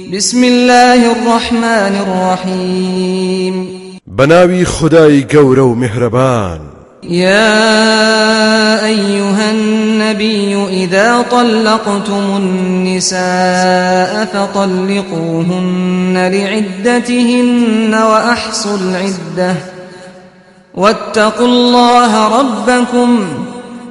بسم الله الرحمن الرحيم بناوي خداي قورو مهربان. يا أيها النبي إذا طلقتم النساء فطلقوهن لعدتهن وأحصوا العدة. واتقوا الله ربكم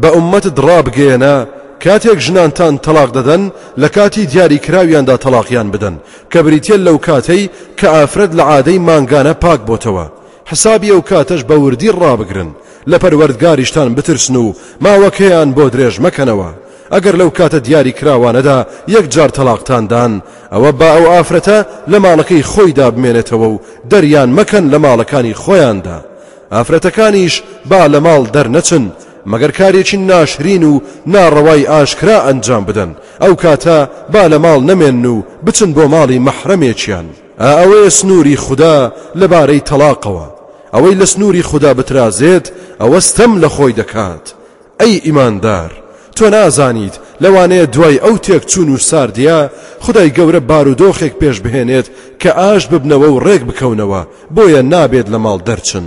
بە عومەتت ڕابگەێنە کاتێک ژنانتان تەلاق دەدەن لە کاتی دیاری کراویاندا تەلاقیان بدەن. کە بریتین لەو کاتەی کە ئافرەت لە عادەی مانگانە پاک بۆتەوە. حسابی ئەو کاتەش بە وردی ڕابگرن. لە پەروەردگاریشتان بترسن و ماوەکەیان بۆ درێژ مەکەنەوە. ئەگەر لەو کاتە دیاری کراوانەدا یەک جار تەلاقتان دان ئەوە با ئەو ئافرەتە لە ماڵەکەی خۆیدا بمێنێتەوە و دەریان مەکەن لە ماڵەکانی خۆیاندا. ئافرەتەکانیش با لە ماڵ دەرنەچن. مەگەر کارێکی ناشرین و ناڕەوای ئاشکرا ئەنجام بدەن. ئەو کاتە با لە ماڵ نەمێن و بچن بۆ ماڵی مەحرەمێکیان ئەوەیە سنووری خوددا لەبارەی تەلاقەوە. ئەوەی لە سنووری خوددا بترازێت ئەوەستەم لە خۆی دەکات. ئەی ئیماندار تۆ نازانیت لەوانەیە دوای ئەو تێک چوون و ساردیا خدای گەورە بارودۆخێک پێش بهێنێت کە ئاش ببنەوە و ڕێک بکەونەوە بۆیە نابێت لە ماڵ دەرچن.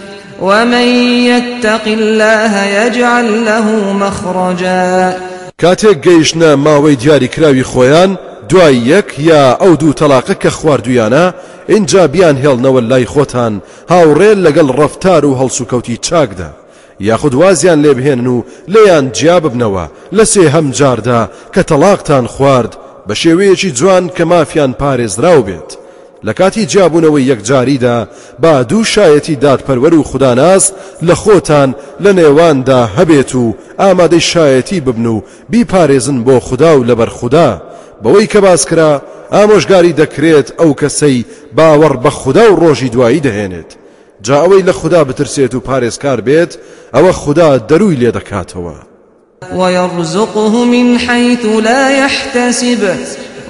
ومن يتق الله يجعل له مخرجا کاتێک گەیشتە ماوەی دیاری کراوی خۆیان دوای یەک یا ئەو دوو تەلاقە کە خواردویانە اینجا بیان هێڵنەوە لای خۆتان هاوڕێن لەگەڵ ڕفتار و هەڵسوکەوتی چاکدا. یاخود وازیان لێبهێنن و لێیان جیا ببنەوە لە سێ هەم جاردا کە تەلاقتان خوارد بە شێوەیەکی جوان کە مافیان پارێزراو بێت. لە کاتی جیابوونەوەی یەکجاریدا با دوو شایەتی دادپەروەر و خوداناز لە خۆتان لە نێواندا هەبێت و ئامادەی شایەتی ببن و بیپارێزن بۆ خوددا و لەبەر خوددا. بەوەی کە باسکرا ئامۆژگاری دەکرێت ئەو کەسەی باوەڕ بە خوددا و ڕۆژی دوایی دەهێنێت. جا ئەوەی لە خوددا بترسێت و پارێزکار بێت ئەوە خوددا دەروی لێ دەکاتەوە. ويرزقه من حيث لا يحتسب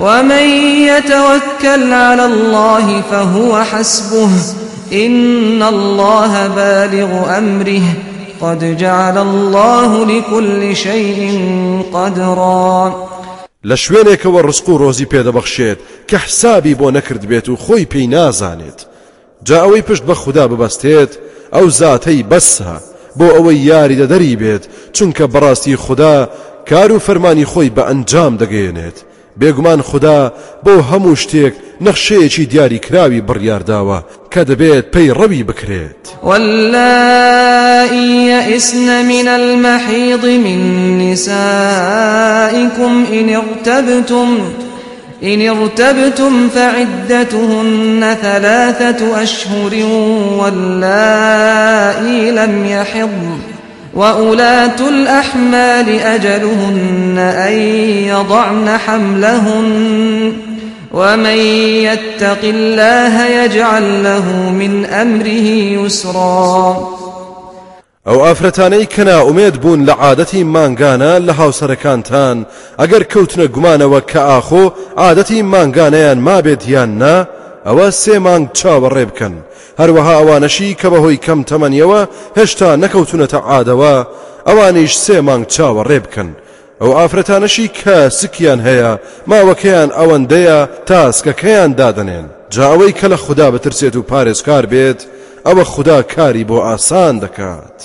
ومن يتوكل على الله فهو حسبه إن الله بالغ أمره قد جعل الله لكل شيء قدرا. لە شوێنێکەوە ڕسق و ڕۆزی پێدەبەخشێت کە حسابی بۆ نەکرد بێت و خۆی پێی نازانێت. جا ئەوەی پشت بە خوددا ببەستێت ئەو زاتەی بەسە بۆ ئەوەی یاری دەدەری بێت چونکە بەڕاستی خوددا کار و فەرمانی خۆی بێگومان خدا بۆ هەموو شتێک نەخشەیەکی دیاری کراوی بڕیارداوە کە دەبێت پێی ڕەوی بکرێت. واللائي يئسن من المحيض من نسائكم إن ارتبتم إن ارتبتم فعدتهن ثلاثة أشهر واللائي لم يحضن وأولاة الأحمال أجلهن أن يضعن حملهن ومن يتق الله يجعل له من أمره يسرا ئەو ئافرەتانەی کەنا ئومێد بوون لە عادەتی مانگانە لە هاوسەرەکانتان ئەگەر کەوتنە گومانەوە کە ئاخۆ عادەتی مانگانەیان مابێت یان نا ئەوە سێ مانگ چاوەڕێ بکەن هەروەها ئەوانەشی کە بەهۆی کەم تەمەنیەوە هێشتا نەکەوتونەتە عادەوە ئەوانیش سێ مانگ چاوەڕێ بکەن ئەو ئافرەتانەشی کە سکیان هەیە ماوەکەیان ئەوەندەیە تاسکەکەیان دادنێن جاوەی کە لە خوددا بترسێت و پارێزکار بێت ئەوە خوددا کاری بۆ ئاسان دەکات.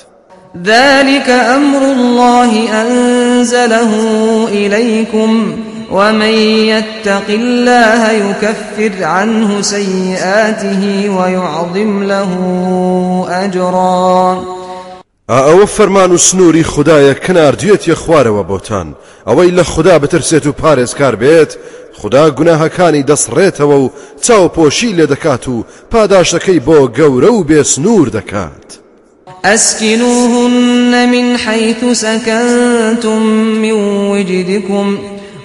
ذلك أمر الله أنزله إليكم ومن يتق الله يكفر عنه سيئاته ويعظم له أجرا. ئەوە فەرمان و سنووری خدایە کناردوێت یە خوارەوە بۆتان ئەوەی لە خوددا بترسێت و پارێزکار بێت خدا گوناهەکانی دەسڕێتەوە و چاوپۆشی لێ دەکات و پاداشەکەی بۆ گەورە و بێ سنوور دەکات. أسكنوهن من حيث سكنتم من وجدكم.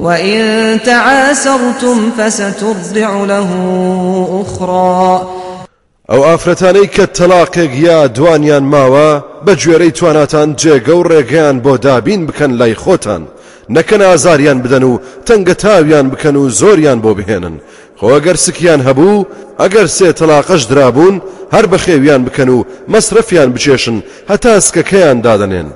وإن تعاسرتم فسترضع له أخرى. ئەو ئافرەتانەی کە تەلاقێک یا دوانیان ماوە بە گوێرەی تواناتان جێگە و ڕێگەیان بۆ دابین بکەن لای خۆتان. نەکەن ئازاریان بدەن و تەنگە تاویان بکەن و زۆریان بۆ بهێنن. خۆگەر سکیان هەبوو ئەگەر سێ تەلاقەش درابوون هەر بە خێویان بکەن و مەسرفیان بچێشن هەتا سکەکەیان دادەنێن.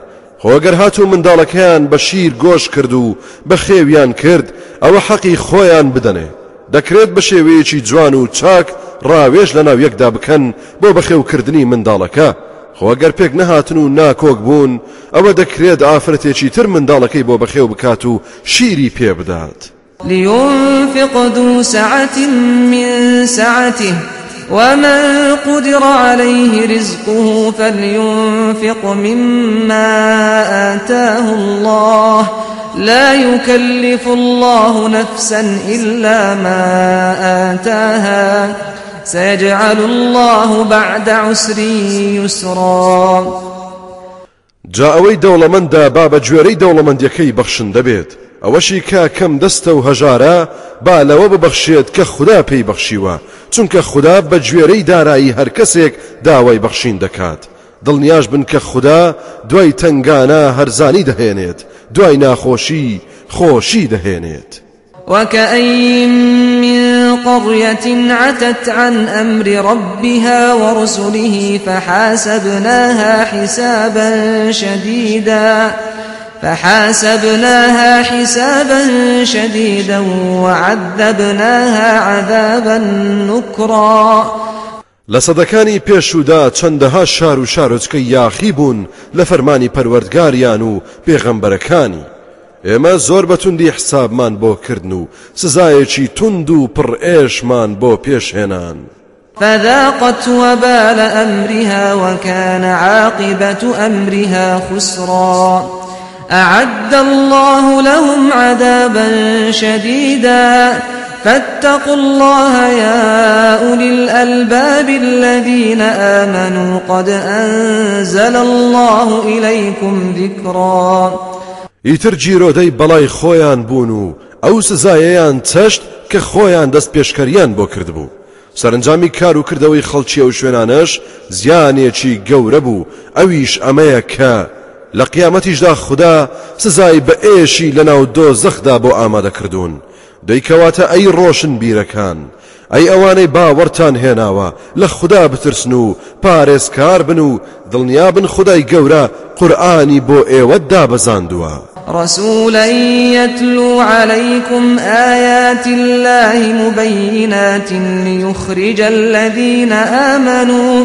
خۆگەر هاتوو منداڵەکەیان بە شیر گۆش کرد و بە خێویان کرد ئەوە حەقی خۆیان بدەنێ. دەکرێت بە شێوەیەکی جوان و چاک ڕاوێژ لە ناو یەکدا بکەن بۆ بەخێوکردنی منداڵەکە. خۆگەر پێک نەهاتن و ناکۆک بوون ئەوە دەکرێت ئافرەتێکی تر منداڵەکەی بۆ بەخێو بکات و شیری پێ بدات. لينفق ذو سعة من سعته. ومن قدر عليه رزقه فلينفق مما آتاه الله لا يكلف الله نفسا إلا ما آتاها سيجعل الله بعد عسر يسرا. جا ئەوەی دەوڵەمەندە با بە گوێرەی دەوڵەمەندیەکەی بەخشن دەبێت ئەوەشی کە کەم دەستە و هەژارە با لەوە ببەخشێت کە خوددا پێی بەخشیوە. چونکە خوددا بە گوێرەی دارایی هەر کەسێک داوای بەخشین دەکات. دڵنیاش بن کە خوددا دوای تنگانە هەرزانی دەهێنێت. دوای ناخۆشی خۆشی دەهێنێت. وكأين من قرية عتت عن أمر ربها ورسله فحاسبناها حسابا شديدا فحاسبناها حسابا شديدا وعذبناها عذابا نكرا. لە سەدەکانی پێشودا چەندەها شار و شارۆچکە یاخی بوون لە فەرمانی پەروەردگاریان و پێغەمبەرەکانی. ئێمە زۆر بەتوندی حسابمان بۆ کردن و سزایەکی تند و پڕ ئێشمان بۆ پێشهێنان. فذاقت وبال أمرها وكان عاقبة أمرها خسرا. أعد الله لهم عذابا شديدا. فاتقوا الله يا أولي الألباب الذين آمنوا. قد أنزل الله إليكم ذكرا. ئیتر جیرۆدەی بەڵای خۆیان بوون و ئەو سزایەیان چەشت کە خۆیان دەست پێشکەریان بۆ کردبوو سەرنجامی کار و کردەوەی خەڵکیە و شوێنانش زیانێکی گەورە لە قیامەتیشدا خوددا سزای بە ئێشی لە ناو دۆ زەخدا بۆ ئامادەکردوون دەیکەواتە ئەی ڕۆشن بیرەکان. ئەی ئەوانەی باوەرتان هێناوە لە خوددا بترسن و پارێزکار بن و دڵنیابن خدای گەورە قورآانی بۆ ئێوە دابەزاندووە رسولا يتلو عليكم آيات الله مبينات ليخرج الذين آمنوا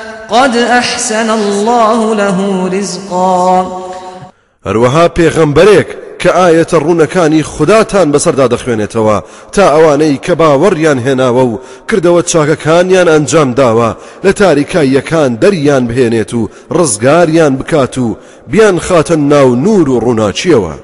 قد أحسن الله له رزقا. هەروەها پێغەمبەرێک کە ئاەتە ڕوونەکانی خوداتان بەسەردا دەخوێنێتەوە تا ئەوانەی کە باوەڕیان هێناوە و کردەوە چاکەکانیان ئەنجام داوە لە تاریکاییەکان دەریان بهێنێت و ڕزگاریان بکات و بیان خاتە ناو نور و ڕووناچیەوە.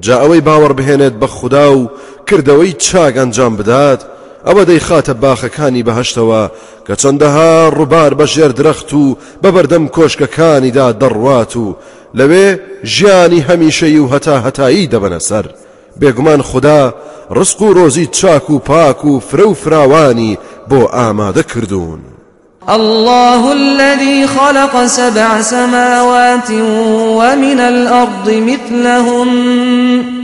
جا ئەوەی باوەڕ بهێنێت بە خوددا و کردەوەی چاک ئەنجام بدات ئەوە دەی خاتە باخەکانی بەهشتەوە کە چەندەها ڕووبار بە ژێر درەخت و بەبەردەم کۆشکەکانیدا دەڕوات و لەوێ ژیانی هەمیشەی و هەتا هەتایی دەبەنە سەر بێگومان خوددا ڕسق و ڕۆزی چاک و پاک و فرە و فراوانی. الله الذي خلق سبع سماوات ومن الأرض مثلهم.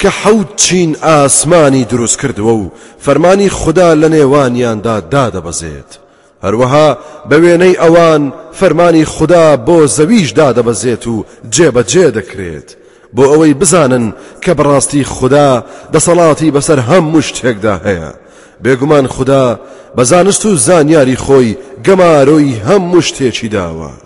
کە حەوت چین ئاسمانی دروست کردووە و فەرمانی خوددا لە نێوانیاندا دادەبەزێت. هەروەها بە وێنەی ئەوان فەرمانی خوددا بۆ زەویش دادەبەزێت و جێبەجێ دەکرێت. بۆ ئەوەی بزانن کە بەڕاستی خوددا دەسەڵاتی بەسەر هەموو شتێکدا هەیە. بێگومان خوددا بەزانست و زانیاری خۆی گەمارۆی هەموو شتێکی داوە.